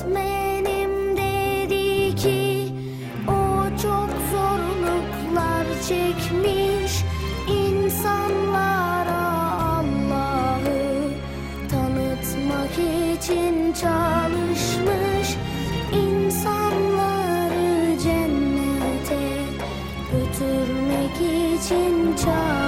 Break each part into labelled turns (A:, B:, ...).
A: Öğretmenim dedi ki o çok zorluklar çekmiş insanlara Allah'ı tanıtmak için çalışmış insanları cennete götürmek için çalışmış.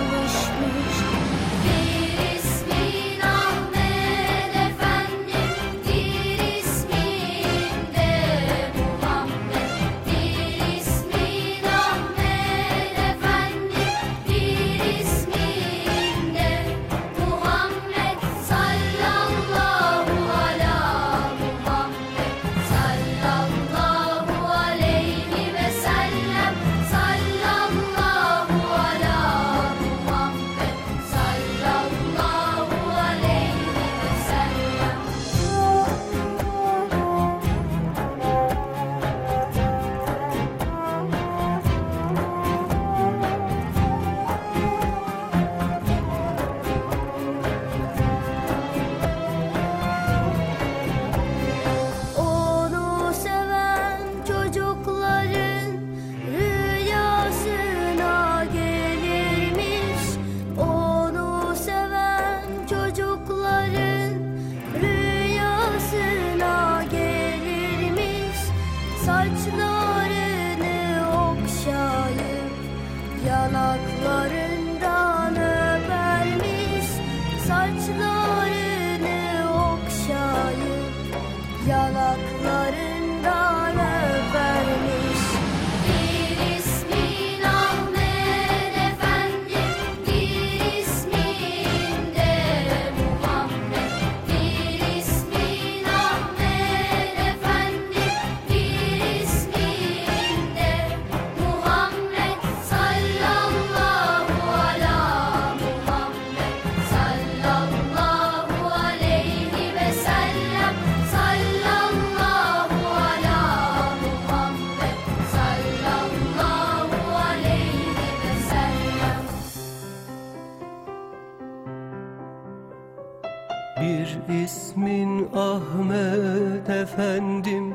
A: Yanaklarından öpermiş Saçlarını okşayıp
B: Yanaklarından ismin Ahmet efendim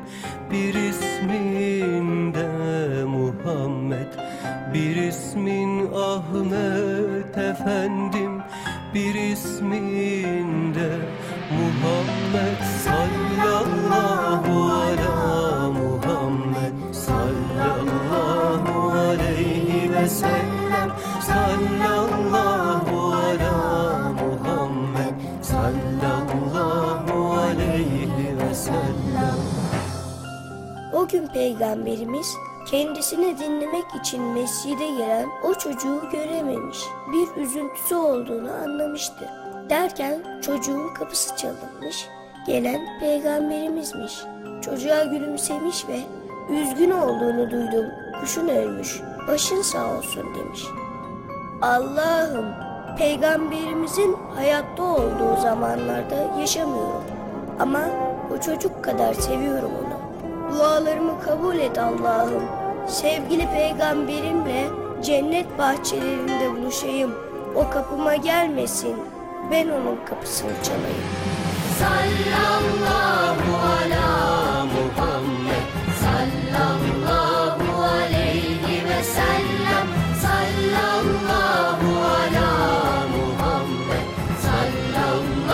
B: Bir ismin de Muhammed. Bir ismin Ahmet efendim Bir ismin de Muhammed. Sallallahu ala sellem
C: O gün peygamberimiz kendisini dinlemek için mescide gelen o çocuğu görememiş. Bir üzüntüsü olduğunu anlamıştı. Derken çocuğun kapısı çalınmış. Gelen peygamberimizmiş. Çocuğa gülümsemiş ve üzgün olduğunu duydum. Kuşun ölmüş. Başın sağ olsun demiş. Allah'ım peygamberimizin hayatta olduğu zamanlarda yaşamıyorum. Ama o çocuk kadar seviyorum onu. Dualarımı kabul et Allah'ım. Sevgili peygamberimle cennet bahçelerinde buluşayım. O kapıma gelmesin. Ben onun kapısını çalayım.
A: Sallallahu ala Muhammed Sallallahu aleyhi ve sellem Sallallahu ala Muhammed Sallallahu